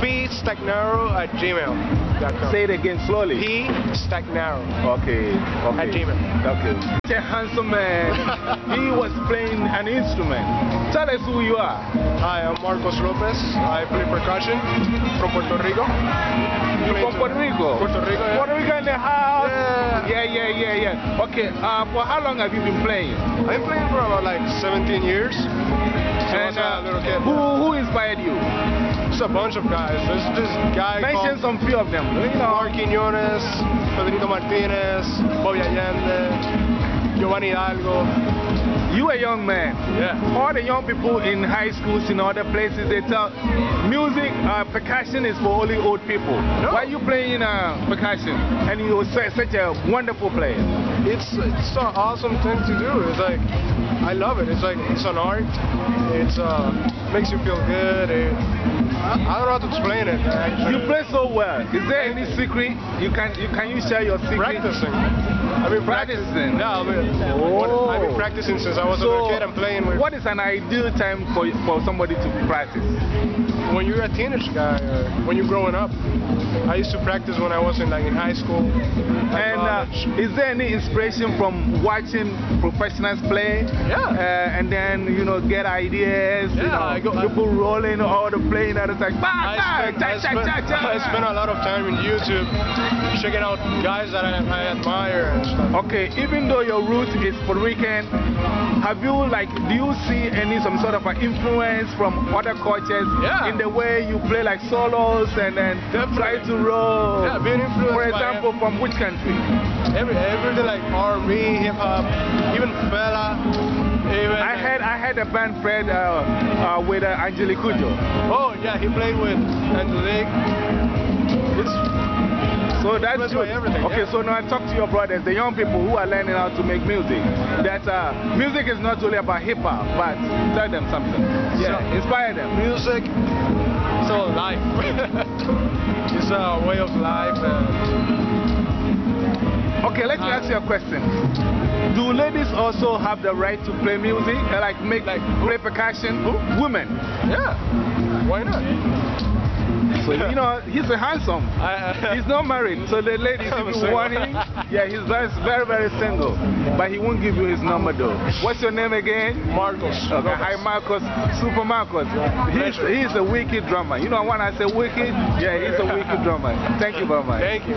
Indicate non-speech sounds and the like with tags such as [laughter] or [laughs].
P Stagnaro at gmail.com. Say it again slowly. P Stagnaro Okay, okay. at gmail. Okay. A handsome man. [laughs] he was playing an instrument. Tell us who you are. Hi, I'm Marcos Lopez. I play percussion from Puerto Rico. You from Puerto Rico? Puerto Rico, yeah. Puerto Rico in the house? Yeah. Yeah, yeah, yeah, yeah. Okay, uh, for how long have you been playing? I've been playing for about like 17 years. So And uh, a little kid. who, who inspired you? It's a bunch of guys. There's this guy Mention some few of them. You know, Mark Quiñones, Pedrito Martinez, Bobby Allende, Giovanni Hidalgo. you a young man. Yeah. All the young people in high schools in other places, they tell music, uh, percussion is for only old people. No. Why are you playing uh, percussion? And you're such a wonderful player. It's it's an awesome thing to do. It's like I love it. It's like it's an art. It's uh makes you feel good. It, I, I don't know how to explain it. You play so well. Is there any secret? You can, you, can you share your secret? practicing. I've been Practicing? Yeah, I've been, Oh. I've been practicing since I was a So, little kid. I'm playing with. what is an ideal time for, for somebody to practice? when you're a teenage guy or when you're growing up. I used to practice when I was in like in high school. And uh, is there any inspiration from watching professionals play? Yeah. Uh, and then, you know, get ideas, you Yeah, know, I go- I- people rolling all the playing, and it's like, bah, I cha, I, cha, spent, cha, cha. I spent a lot of time in YouTube checking out guys that I, I admire and stuff. Okay, even though your root is Puerto Rican, have you like, do you see any some sort of an influence from other cultures Yeah. in the way you play like solos and then try to roll? Yeah, being influenced For by example, from which country? Every, everything like R&B, hip hop, even Fela, even. I had I had a band Fred uh, uh, with uh, Angelique. Oh yeah, he played with Angelique. So that's good. Okay, yeah. so now I talk to your brothers, the young people who are learning how to make music. That uh, music is not only about hip hop, but tell them something. Yeah, So- inspire them. music. It's all life. [laughs] it's a way of life. Okay, let me ask you a question. Do ladies also have the right to play music, like make Like play percussion? Women. yeah, why not? So you know he's a handsome. Uh, [laughs] He's not married, so the ladies if you want him, yeah, he's very, very, very single. But he won't give you his number though. What's your name again? Marcos. Okay, hi Marcos, Super Marcos. He's, he's a wicked drummer. You know when I say wicked? Yeah, he's a wicked drummer. Thank you very much. Thank you.